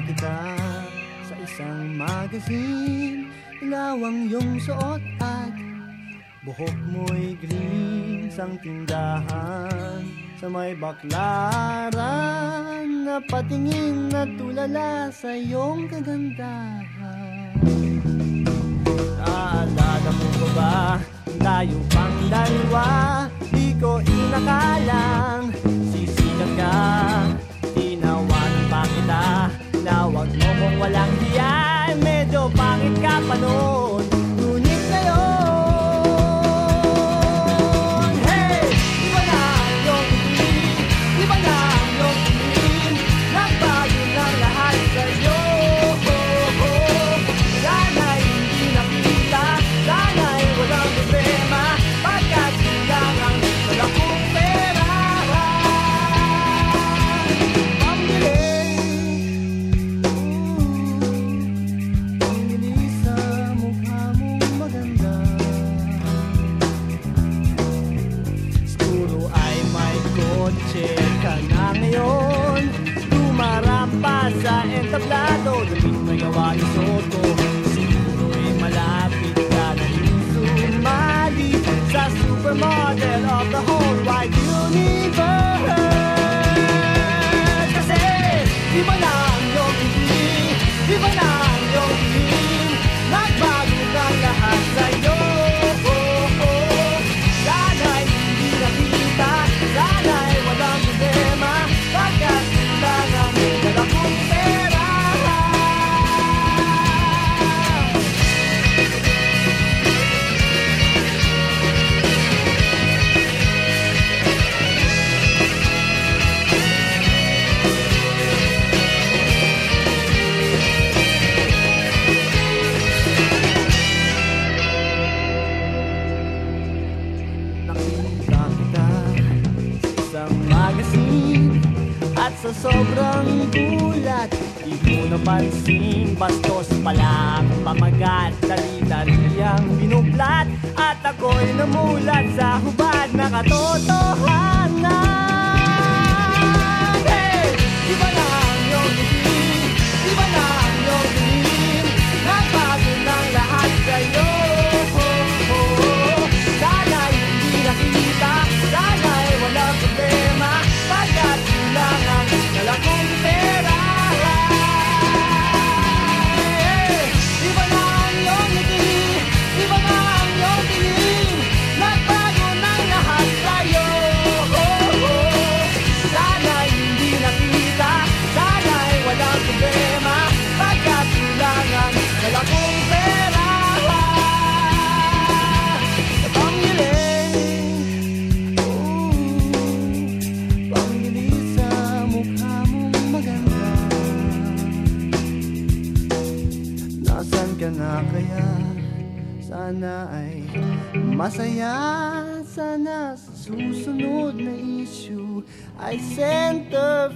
Kita sa isang magazine. Ilaw ang iyong suot at buhok mo'y green. Sang tindahan sa may baklaran Na patingin na tulala sa iyong kagandahan. Naalala mo ba ba tayo entablado Damit na gawa ni Soto. Siguro ay malapit ka na sumali Sa supermodel of the whole wide universe. Kasi iba na ang iyong tingin Iba na magazine At sa sobrang gulat Di mo napansin. Bastos pala pamagat Dali-dali ang binublat. At ako'y namulat sa hubad na katotohanan Sana ay masaya Sana sa susunod na issue. Ay centerfold